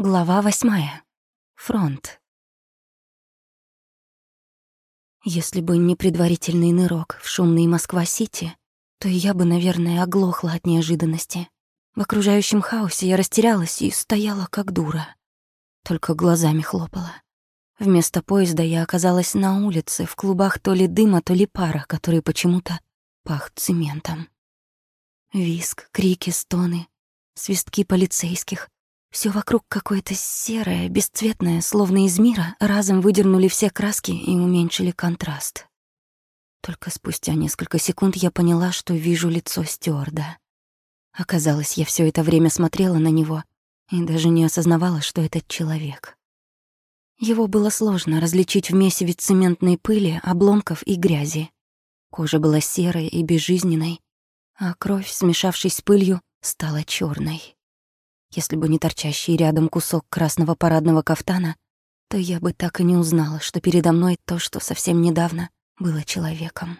Глава восьмая. Фронт. Если бы не предварительный нырок в шумный Москва-Сити, то я бы, наверное, оглохла от неожиданности. В окружающем хаосе я растерялась и стояла как дура. Только глазами хлопала. Вместо поезда я оказалась на улице, в клубах то ли дыма, то ли пара, который почему-то пах цементом. Виск, крики, стоны, свистки полицейских — все вокруг какое-то серое, бесцветное, словно из мира, разом выдернули все краски и уменьшили контраст. Только спустя несколько секунд я поняла, что вижу лицо стюарда. Оказалось, я все это время смотрела на него и даже не осознавала, что этот человек. Его было сложно различить в месиве цементной пыли, обломков и грязи. Кожа была серой и безжизненной, а кровь, смешавшись с пылью, стала черной. Если бы не торчащий рядом кусок красного парадного кафтана, то я бы так и не узнала, что передо мной то, что совсем недавно было человеком.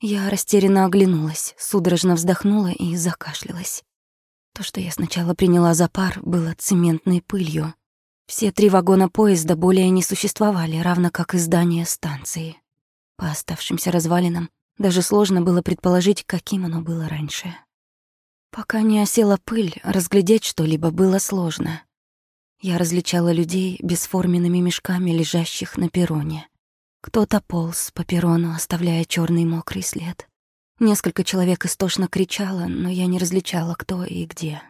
Я растерянно оглянулась, судорожно вздохнула и закашлялась. То, что я сначала приняла за пар, было цементной пылью. Все три вагона поезда более не существовали, равно как и здание станции. По оставшимся развалинам даже сложно было предположить, каким оно было раньше. Пока не осела пыль, разглядеть что-либо было сложно. Я различала людей бесформенными мешками, лежащих на перроне. Кто-то полз по перрону, оставляя черный мокрый след. Несколько человек истошно кричало, но я не различала, кто и где.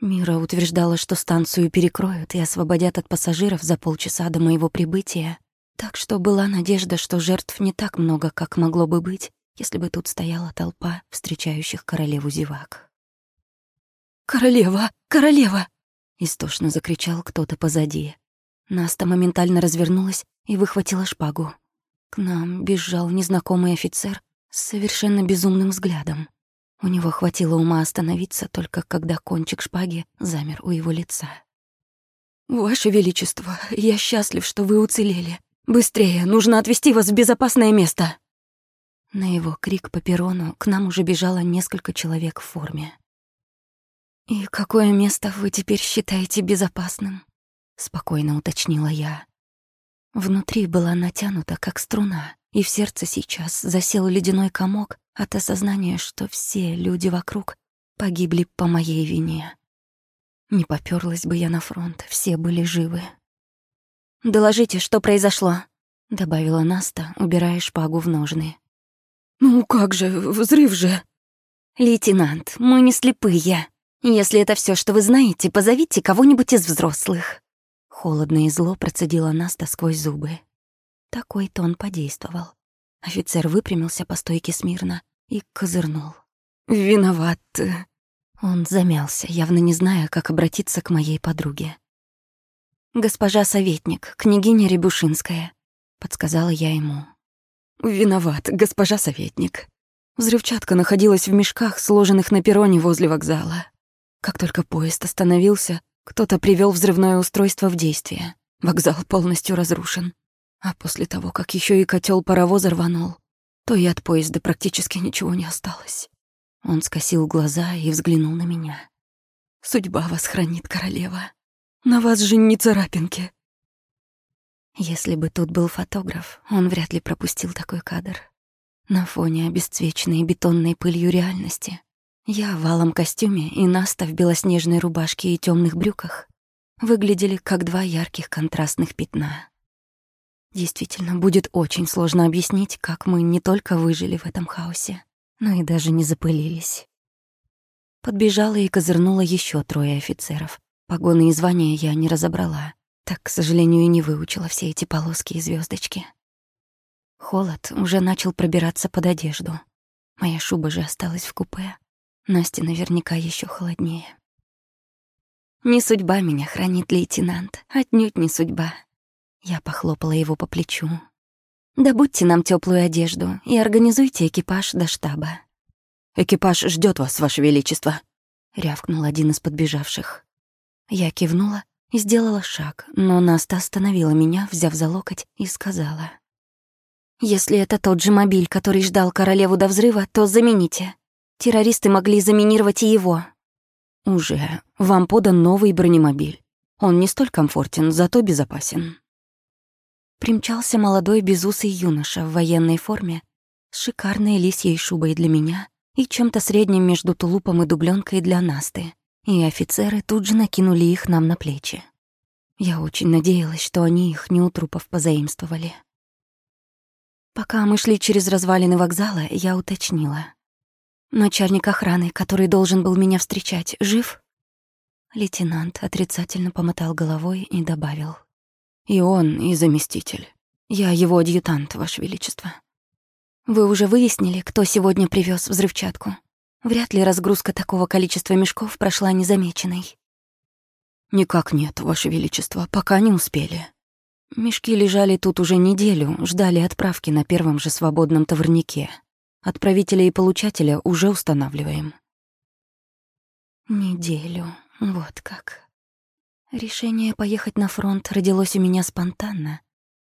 Мира утверждала, что станцию перекроют и освободят от пассажиров за полчаса до моего прибытия, так что была надежда, что жертв не так много, как могло бы быть, если бы тут стояла толпа встречающих королеву зевак. «Королева! Королева!» — истошно закричал кто-то позади. Наста моментально развернулась и выхватила шпагу. К нам бежал незнакомый офицер с совершенно безумным взглядом. У него хватило ума остановиться только когда кончик шпаги замер у его лица. «Ваше Величество, я счастлив, что вы уцелели. Быстрее, нужно отвезти вас в безопасное место!» На его крик по перрону к нам уже бежало несколько человек в форме. «И какое место вы теперь считаете безопасным?» — спокойно уточнила я. Внутри была натянута, как струна, и в сердце сейчас засел ледяной комок от осознания, что все люди вокруг погибли по моей вине. Не попёрлась бы я на фронт, все были живы. «Доложите, что произошло», — добавила Наста, убирая шпагу в ножны. «Ну как же, взрыв же!» «Лейтенант, мы не слепые. Если это все, что вы знаете, позовите кого-нибудь из взрослых». Холодно и зло процедила Наста сквозь зубы. Такой тон подействовал. Офицер выпрямился по стойке смирно и козырнул. «Виноват». Он замялся, явно не зная, как обратиться к моей подруге. «Госпожа советник, княгиня Рябушинская», — подсказала я ему. «Виноват, госпожа советник». Взрывчатка находилась в мешках, сложенных на перроне возле вокзала. Как только поезд остановился, кто-то привел взрывное устройство в действие. Вокзал полностью разрушен. А после того, как еще и котел паровоза рванул, то и от поезда практически ничего не осталось. Он скосил глаза и взглянул на меня. «Судьба вас хранит, королева. На вас же не царапинки. Если бы тут был фотограф, он вряд ли пропустил такой кадр. На фоне обесцвеченной бетонной пылью реальности я в валом костюме и Наста в белоснежной рубашке и темных брюках выглядели как два ярких контрастных пятна. Действительно, будет очень сложно объяснить, как мы не только выжили в этом хаосе, но и даже не запылились. Подбежала и козырнула еще трое офицеров. Погоны и звания я не разобрала. Так, к сожалению, и не выучила все эти полоски и звездочки. Холод уже начал пробираться под одежду. Моя шуба же осталась в купе. Насте наверняка еще холоднее. «Не судьба меня хранит лейтенант, отнюдь не судьба». Я похлопала его по плечу. «Добудьте нам теплую одежду и организуйте экипаж до штаба». «Экипаж ждет вас, Ваше Величество», — рявкнул один из подбежавших. Я кивнула и сделала шаг, но Наста остановила меня, взяв за локоть, и сказала. «Если это тот же мобиль, который ждал королеву до взрыва, то замените. Террористы могли заминировать и его». «Уже. Вам подан новый бронемобиль. Он не столь комфортен, зато безопасен». Примчался молодой безусый юноша в военной форме с шикарной лисьей шубой для меня и чем-то средним между тулупом и дубленкой для Насты, и офицеры тут же накинули их нам на плечи. Я очень надеялась, что они их не у трупов позаимствовали. Пока мы шли через развалины вокзала, я уточнила. «Начальник охраны, который должен был меня встречать, жив?» Лейтенант отрицательно помотал головой и добавил. «И он, и заместитель. Я его адъютант, Ваше Величество». «Вы уже выяснили, кто сегодня привез взрывчатку? Вряд ли разгрузка такого количества мешков прошла незамеченной». «Никак нет, Ваше Величество, пока не успели. Мешки лежали тут уже неделю, ждали отправки на первом же свободном товарнике. Отправителя и получателя уже устанавливаем». «Неделю, вот как». Решение поехать на фронт родилось у меня спонтанно,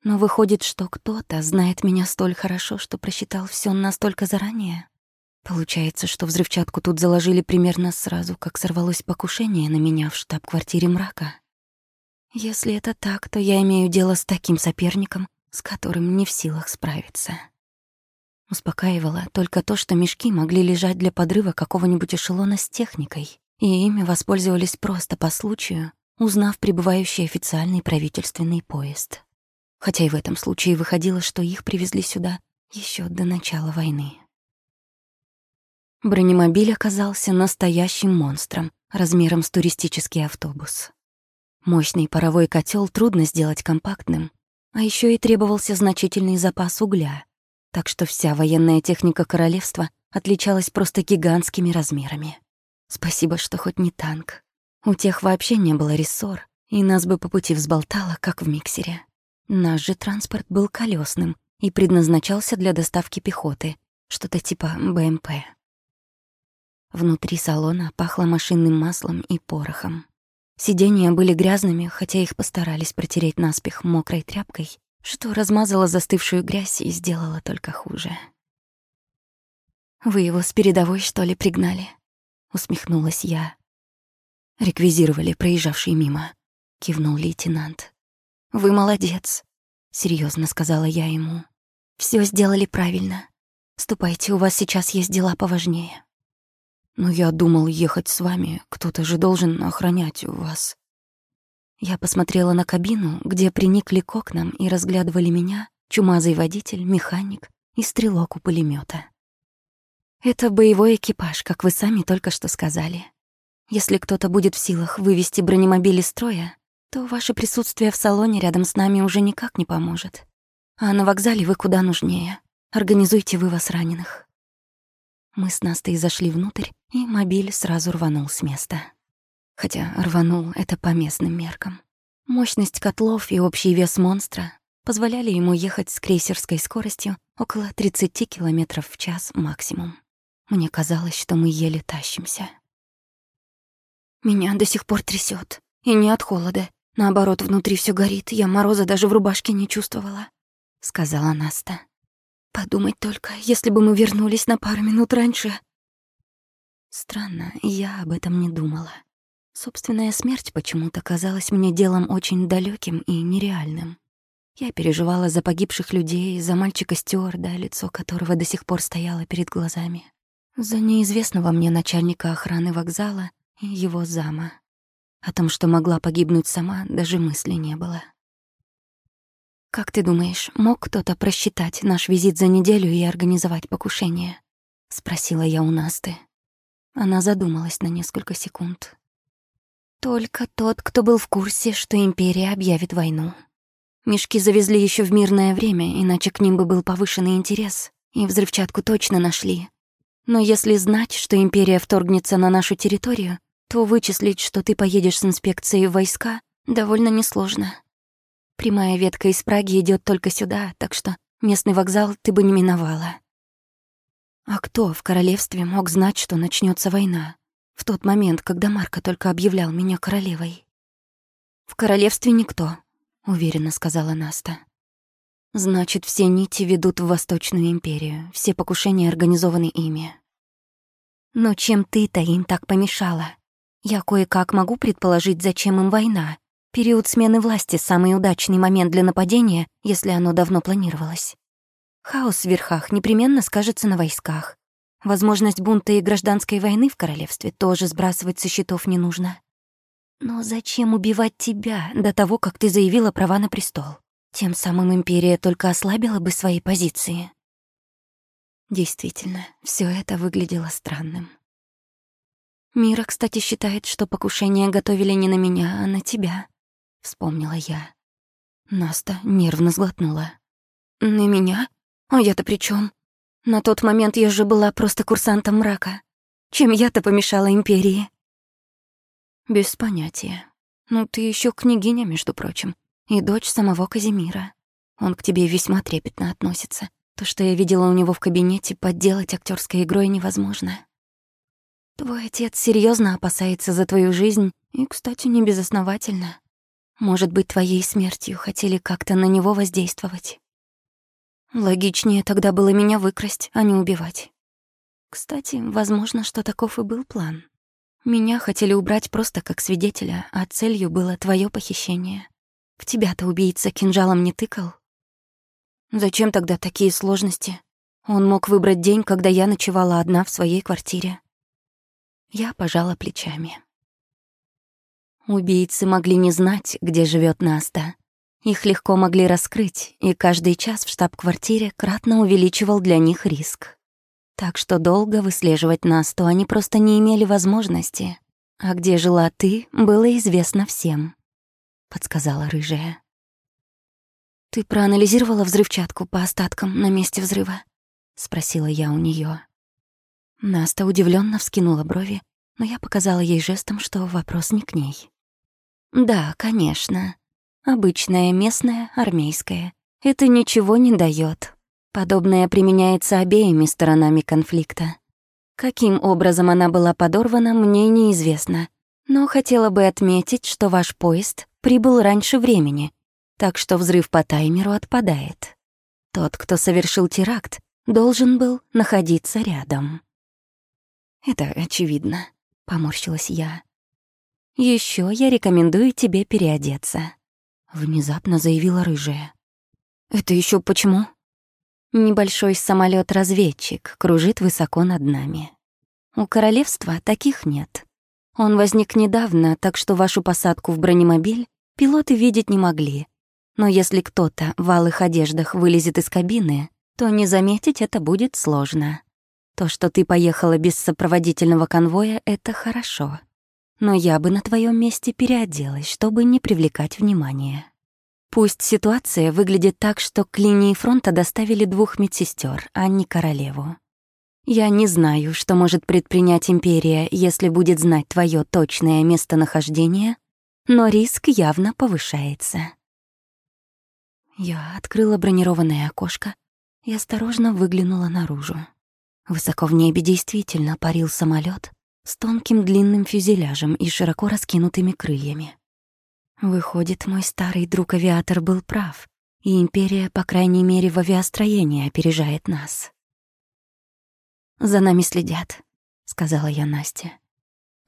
но выходит, что кто-то знает меня столь хорошо, что просчитал все настолько заранее. Получается, что взрывчатку тут заложили примерно сразу, как сорвалось покушение на меня в штаб-квартире мрака. Если это так, то я имею дело с таким соперником, с которым не в силах справиться. Успокаивало только то, что мешки могли лежать для подрыва какого-нибудь эшелона с техникой, и ими воспользовались просто по случаю, узнав прибывающий официальный правительственный поезд хотя и в этом случае выходило, что их привезли сюда еще до начала войны. Бронемобиль оказался настоящим монстром, размером с туристический автобус. Мощный паровой котел трудно сделать компактным, а еще и требовался значительный запас угля, так что вся военная техника королевства отличалась просто гигантскими размерами. Спасибо, что хоть не танк. У тех вообще не было рессор, и нас бы по пути взболтало, как в миксере. Наш же транспорт был колесным и предназначался для доставки пехоты, что-то типа БМП. Внутри салона пахло машинным маслом и порохом. Сиденья были грязными, хотя их постарались протереть наспех мокрой тряпкой, что размазало застывшую грязь и сделало только хуже. «Вы его с передовой, что ли, пригнали?» — усмехнулась я. «Реквизировали проезжавший мимо», — кивнул лейтенант. Вы молодец, серьезно сказала я ему. Все сделали правильно. Ступайте, у вас сейчас есть дела поважнее. Но я думал ехать с вами, кто-то же должен охранять вас. Я посмотрела на кабину, где приникли к окнам и разглядывали меня, чумазый водитель, механик и стрелок у пулемета. Это боевой экипаж, как вы сами только что сказали. Если кто-то будет в силах вывести бронемобиль из строя, то ваше присутствие в салоне рядом с нами уже никак не поможет. А на вокзале вы куда нужнее. Организуйте вывоз раненых. Мы с Настей зашли внутрь, и мобиль сразу рванул с места. Хотя рванул это по местным меркам. Мощность котлов и общий вес монстра позволяли ему ехать с крейсерской скоростью около 30 км в час максимум. Мне казалось, что мы еле тащимся. Меня до сих пор трясет, и не от холода, Наоборот, внутри все горит, я мороза даже в рубашке не чувствовала», — сказала Наста. «Подумать только, если бы мы вернулись на пару минут раньше». Странно, я об этом не думала. Собственная смерть почему-то казалась мне делом очень далеким и нереальным. Я переживала за погибших людей, за мальчика-стюарда, лицо которого до сих пор стояло перед глазами, за неизвестного мне начальника охраны вокзала и его зама. О том, что могла погибнуть сама, даже мысли не было. «Как ты думаешь, мог кто-то просчитать наш визит за неделю и организовать покушение?» — спросила я у Насты. Она задумалась на несколько секунд. «Только тот, кто был в курсе, что Империя объявит войну. Мешки завезли еще в мирное время, иначе к ним бы был повышенный интерес, и взрывчатку точно нашли. Но если знать, что Империя вторгнется на нашу территорию, то вычислить, что ты поедешь с инспекцией в войска, довольно несложно. Прямая ветка из Праги идет только сюда, так что местный вокзал ты бы не миновала. А кто в королевстве мог знать, что начнется война? В тот момент, когда Марко только объявлял меня королевой. «В королевстве никто», — уверенно сказала Наста. «Значит, все нити ведут в Восточную империю, все покушения организованы ими». «Но чем ты-то им так помешала?» Я кое-как могу предположить, зачем им война. Период смены власти — самый удачный момент для нападения, если оно давно планировалось. Хаос в верхах непременно скажется на войсках. Возможность бунта и гражданской войны в королевстве тоже сбрасывать со счетов не нужно. Но зачем убивать тебя до того, как ты заявила права на престол? Тем самым империя только ослабила бы свои позиции. Действительно, все это выглядело странным. Мира, кстати, считает, что покушение готовили не на меня, а на тебя, вспомнила я. Наста нервно сглотнула. На меня? А я-то при чем? На тот момент я же была просто курсантом мрака. Чем я-то помешала империи? Без понятия. Ну, ты еще княгиня, между прочим, и дочь самого Казимира. Он к тебе весьма трепетно относится. То, что я видела у него в кабинете, подделать актерской игрой невозможно. Твой отец серьезно опасается за твою жизнь, и, кстати, не безосновательно. Может быть, твоей смертью хотели как-то на него воздействовать. Логичнее тогда было меня выкрасть, а не убивать. Кстати, возможно, что таков и был план. Меня хотели убрать просто как свидетеля, а целью было твое похищение. В тебя-то убийца кинжалом не тыкал. Зачем тогда такие сложности? Он мог выбрать день, когда я ночевала одна в своей квартире. Я пожала плечами. Убийцы могли не знать, где живет Наста. Их легко могли раскрыть, и каждый час в штаб-квартире кратно увеличивал для них риск. Так что долго выслеживать Насту они просто не имели возможности. А где жила ты, было известно всем, — подсказала рыжая. «Ты проанализировала взрывчатку по остаткам на месте взрыва?» — спросила я у нее. Наста удивленно вскинула брови, но я показала ей жестом, что вопрос не к ней. «Да, конечно. Обычная, местная, армейская. Это ничего не дает. Подобное применяется обеими сторонами конфликта. Каким образом она была подорвана, мне неизвестно. Но хотела бы отметить, что ваш поезд прибыл раньше времени, так что взрыв по таймеру отпадает. Тот, кто совершил теракт, должен был находиться рядом. «Это очевидно», — поморщилась я. Еще я рекомендую тебе переодеться», — внезапно заявила рыжая. «Это еще почему?» Небольшой самолет разведчик кружит высоко над нами. У королевства таких нет. Он возник недавно, так что вашу посадку в бронемобиль пилоты видеть не могли. Но если кто-то в алых одеждах вылезет из кабины, то не заметить это будет сложно. То, что ты поехала без сопроводительного конвоя, это хорошо. Но я бы на твоем месте переоделась, чтобы не привлекать внимания. Пусть ситуация выглядит так, что к линии фронта доставили двух медсестер, а не королеву. Я не знаю, что может предпринять империя, если будет знать твое точное местонахождение, но риск явно повышается. Я открыла бронированное окошко и осторожно выглянула наружу. Высоко в небе действительно парил самолет с тонким длинным фюзеляжем и широко раскинутыми крыльями. Выходит, мой старый друг-авиатор был прав, и Империя, по крайней мере, в авиастроении опережает нас. «За нами следят», — сказала я Насте.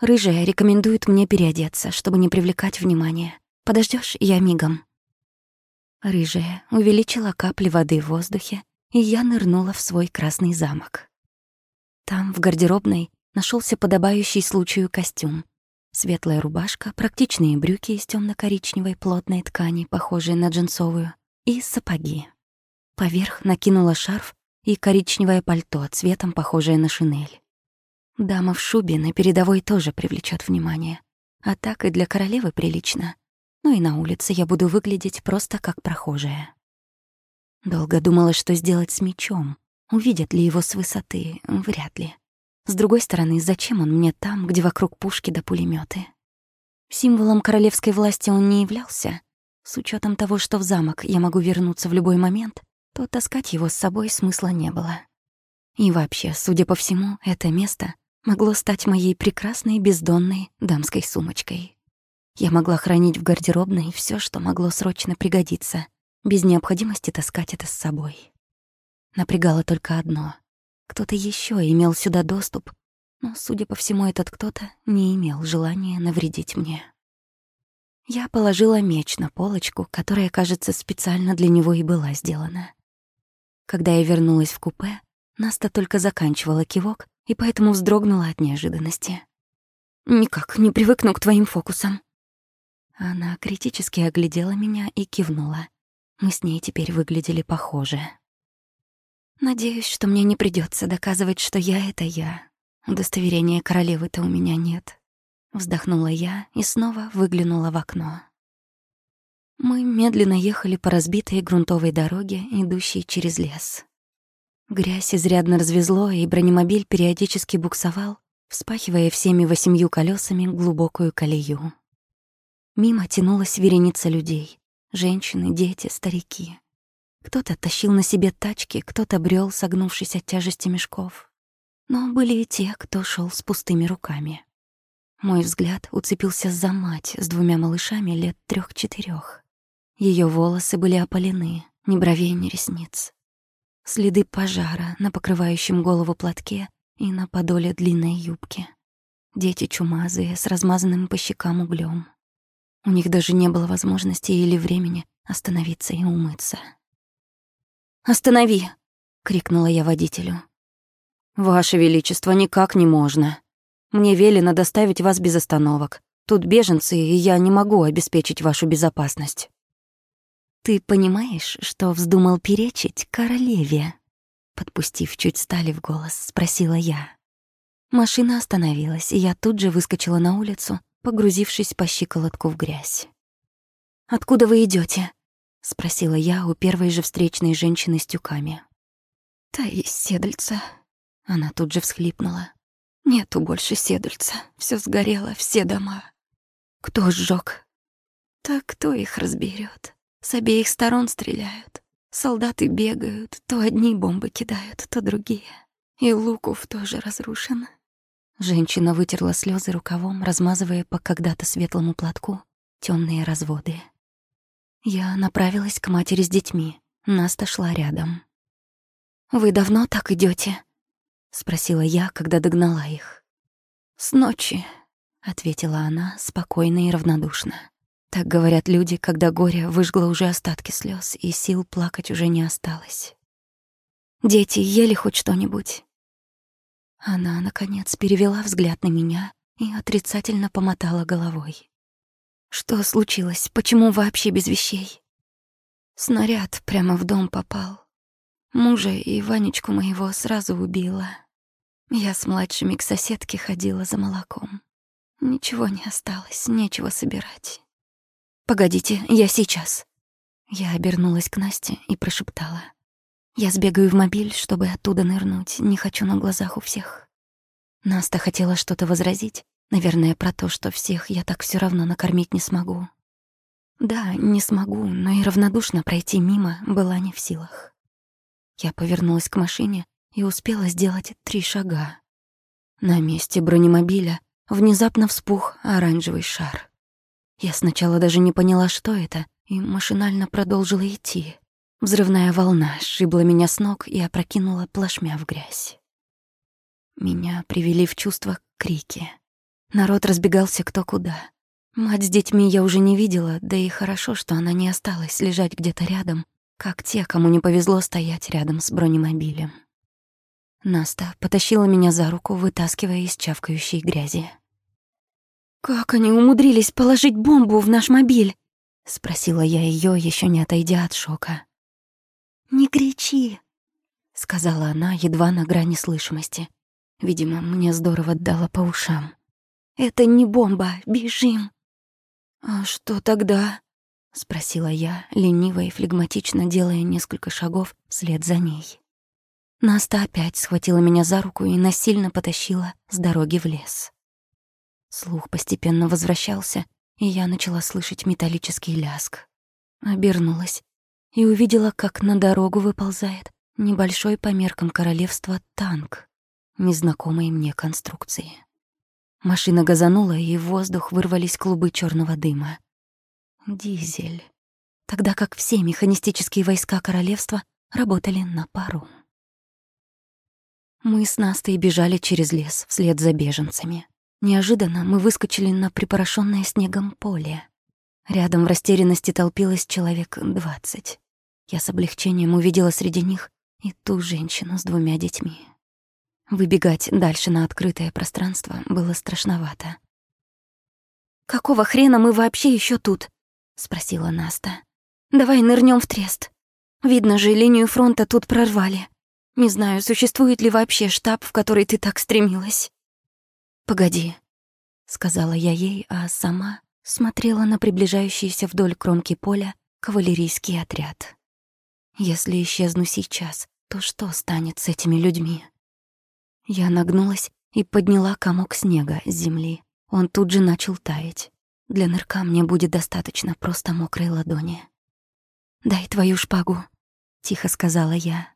«Рыжая рекомендует мне переодеться, чтобы не привлекать внимания. Подождешь, я мигом». Рыжая увеличила капли воды в воздухе, и я нырнула в свой красный замок. Там, в гардеробной, нашелся подобающий случаю костюм. Светлая рубашка, практичные брюки из темно коричневой плотной ткани, похожие на джинсовую, и сапоги. Поверх накинула шарф и коричневое пальто, цветом похожее на шинель. Дама в шубе на передовой тоже привлечет внимание. А так и для королевы прилично. Ну и на улице я буду выглядеть просто как прохожая. Долго думала, что сделать с мечом. Увидят ли его с высоты? Вряд ли. С другой стороны, зачем он мне там, где вокруг пушки да пулеметы? Символом королевской власти он не являлся. С учетом того, что в замок я могу вернуться в любой момент, то таскать его с собой смысла не было. И вообще, судя по всему, это место могло стать моей прекрасной бездонной дамской сумочкой. Я могла хранить в гардеробной все, что могло срочно пригодиться, без необходимости таскать это с собой. Напрягало только одно. Кто-то еще имел сюда доступ, но, судя по всему, этот кто-то не имел желания навредить мне. Я положила меч на полочку, которая, кажется, специально для него и была сделана. Когда я вернулась в купе, Наста только заканчивала кивок и поэтому вздрогнула от неожиданности. «Никак не привыкну к твоим фокусам». Она критически оглядела меня и кивнула. Мы с ней теперь выглядели похоже. «Надеюсь, что мне не придется доказывать, что я — это я. Удостоверения королевы-то у меня нет». Вздохнула я и снова выглянула в окно. Мы медленно ехали по разбитой грунтовой дороге, идущей через лес. Грязь изрядно развезло, и бронемобиль периодически буксовал, вспахивая всеми восемью колесами глубокую колею. Мимо тянулась вереница людей. Женщины, дети, старики. Кто-то тащил на себе тачки, кто-то брел, согнувшись от тяжести мешков. Но были и те, кто шел с пустыми руками. Мой взгляд уцепился за мать с двумя малышами лет трех четырех ее волосы были опалены, ни бровей, ни ресниц. Следы пожара на покрывающем голову платке и на подоле длинной юбки. Дети чумазые, с размазанным по щекам углем. У них даже не было возможности или времени остановиться и умыться. «Останови!» — крикнула я водителю. «Ваше Величество, никак не можно. Мне велено доставить вас без остановок. Тут беженцы, и я не могу обеспечить вашу безопасность». «Ты понимаешь, что вздумал перечить королеве?» Подпустив чуть стали в голос, спросила я. Машина остановилась, и я тут же выскочила на улицу, погрузившись по щиколотку в грязь. «Откуда вы идете? Спросила я у первой же встречной женщины с тюками. «Та из седельца». Она тут же всхлипнула. «Нету больше седельца. Все сгорело, все дома». «Кто сжег? «Так кто их разберет? С обеих сторон стреляют. Солдаты бегают, то одни бомбы кидают, то другие. И Луков тоже разрушен. Женщина вытерла слезы рукавом, размазывая по когда-то светлому платку темные разводы. Я направилась к матери с детьми. Наста шла рядом. «Вы давно так идете? спросила я, когда догнала их. «С ночи», — ответила она спокойно и равнодушно. Так говорят люди, когда горе выжгло уже остатки слез, и сил плакать уже не осталось. Дети ели хоть что-нибудь. Она, наконец, перевела взгляд на меня и отрицательно помотала головой. Что случилось? Почему вообще без вещей? Снаряд прямо в дом попал. Мужа и Ванечку моего сразу убила. Я с младшими к соседке ходила за молоком. Ничего не осталось, нечего собирать. «Погодите, я сейчас». Я обернулась к Насте и прошептала. «Я сбегаю в мобиль, чтобы оттуда нырнуть, не хочу на глазах у всех». Наста хотела что-то возразить, наверное, про то, что всех я так все равно накормить не смогу. Да, не смогу, но и равнодушно пройти мимо была не в силах. Я повернулась к машине и успела сделать три шага. На месте бронемобиля внезапно вспух оранжевый шар. Я сначала даже не поняла, что это, и машинально продолжила идти. Взрывная волна сшибла меня с ног и опрокинула плашмя в грязь. Меня привели в чувство крики. Народ разбегался кто куда. Мать с детьми я уже не видела, да и хорошо, что она не осталась лежать где-то рядом, как те, кому не повезло стоять рядом с бронемобилем. Наста потащила меня за руку, вытаскивая из чавкающей грязи. «Как они умудрились положить бомбу в наш мобиль?» — спросила я ее, еще не отойдя от шока. «Не кричи», — сказала она, едва на грани слышимости. Видимо, мне здорово дало по ушам. «Это не бомба, бежим!» «А что тогда?» — спросила я, лениво и флегматично делая несколько шагов вслед за ней. Наста опять схватила меня за руку и насильно потащила с дороги в лес. Слух постепенно возвращался, и я начала слышать металлический ляск. Обернулась и увидела, как на дорогу выползает небольшой по меркам королевства танк незнакомой мне конструкции. Машина газанула, и в воздух вырвались клубы черного дыма. Дизель. Тогда как все механистические войска королевства работали на пару. Мы с Настой бежали через лес вслед за беженцами. Неожиданно мы выскочили на припорошенное снегом поле. Рядом в растерянности толпилось человек двадцать. Я с облегчением увидела среди них и ту женщину с двумя детьми. Выбегать дальше на открытое пространство было страшновато. «Какого хрена мы вообще еще тут?» — спросила Наста. «Давай нырнем в трест. Видно же, линию фронта тут прорвали. Не знаю, существует ли вообще штаб, в который ты так стремилась. Погоди, сказала я ей, а сама смотрела на приближающийся вдоль кромки поля кавалерийский отряд. Если исчезну сейчас, то что станет с этими людьми? Я нагнулась и подняла комок снега с земли. Он тут же начал таять. Для нырка мне будет достаточно просто мокрой ладони. «Дай твою шпагу», — тихо сказала я.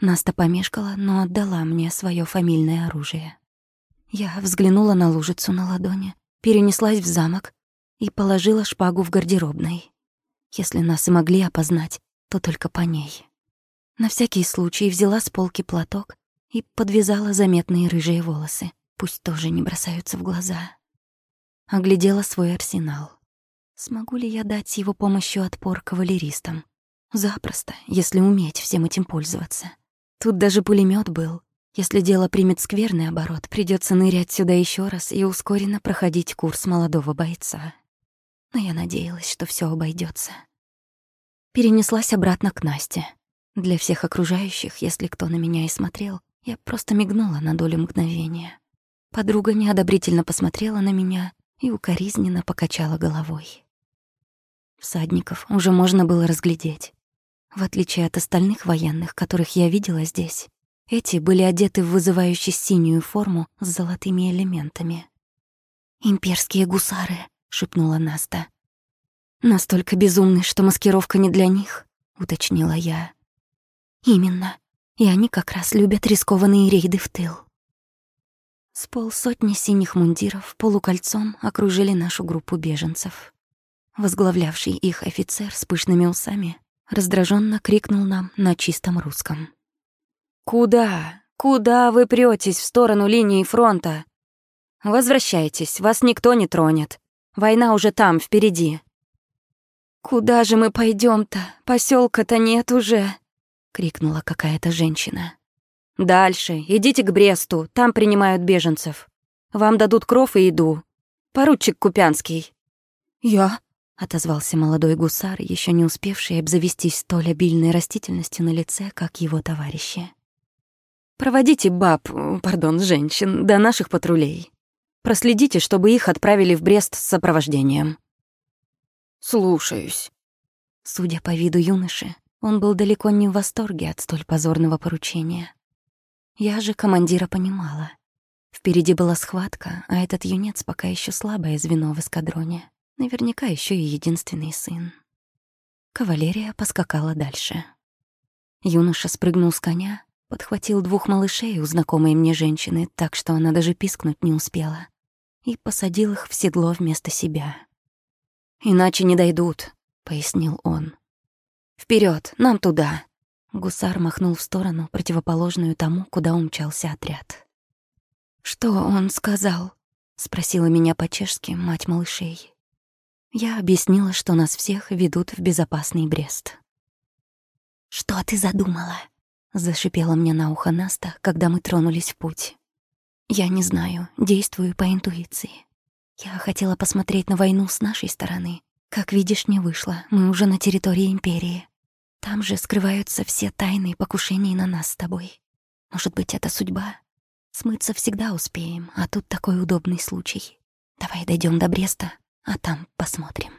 Наста помешкала, но отдала мне свое фамильное оружие. Я взглянула на лужицу на ладони, перенеслась в замок и положила шпагу в гардеробной. Если нас и могли опознать, то только по ней. На всякий случай взяла с полки платок и подвязала заметные рыжие волосы, пусть тоже не бросаются в глаза. Оглядела свой арсенал. Смогу ли я дать его помощью отпор кавалеристам? Запросто, если уметь всем этим пользоваться. Тут даже пулемет был. Если дело примет скверный оборот, придется нырять сюда еще раз и ускоренно проходить курс молодого бойца. Но я надеялась, что все обойдется. Перенеслась обратно к Насте. Для всех окружающих, если кто на меня и смотрел, я просто мигнула на долю мгновения. Подруга неодобрительно посмотрела на меня и укоризненно покачала головой. Всадников уже можно было разглядеть. В отличие от остальных военных, которых я видела здесь, эти были одеты в вызывающую синюю форму с золотыми элементами. «Имперские гусары», — шепнула Наста. «Настолько безумны, что маскировка не для них», — уточнила я. «Именно. И они как раз любят рискованные рейды в тыл». С полсотни синих мундиров полукольцом окружили нашу группу беженцев. Возглавлявший их офицер с пышными усами раздраженно крикнул нам на чистом русском. «Куда? Куда вы прётесь в сторону линии фронта? Возвращайтесь, вас никто не тронет. Война уже там, впереди». «Куда же мы пойдем то Посёлка-то нет уже!» — крикнула какая-то женщина. «Дальше, идите к Бресту, там принимают беженцев. Вам дадут кров и еду. Поручик Купянский». «Я?» отозвался молодой гусар, еще не успевший обзавестись столь обильной растительностью на лице, как его товарищи. «Проводите баб, пардон, женщин, до наших патрулей. Проследите, чтобы их отправили в Брест с сопровождением». «Слушаюсь». Судя по виду юноши, он был далеко не в восторге от столь позорного поручения. Я же командира понимала. Впереди была схватка, а этот юнец пока еще слабое звено в эскадроне. Наверняка еще и единственный сын. Кавалерия поскакала дальше. Юноша спрыгнул с коня, подхватил двух малышей у знакомой мне женщины, так что она даже пискнуть не успела, и посадил их в седло вместо себя. «Иначе не дойдут», — пояснил он. Вперед, нам туда!» Гусар махнул в сторону, противоположную тому, куда умчался отряд. «Что он сказал?» — спросила меня по-чешски мать малышей. Я объяснила, что нас всех ведут в безопасный Брест. «Что ты задумала?» — зашипела мне на ухо Наста, когда мы тронулись в путь. «Я не знаю, действую по интуиции. Я хотела посмотреть на войну с нашей стороны. Как видишь, не вышло, мы уже на территории Империи. Там же скрываются все тайны покушений на нас с тобой. Может быть, это судьба? Смыться всегда успеем, а тут такой удобный случай. Давай дойдем до Бреста, а там посмотрим.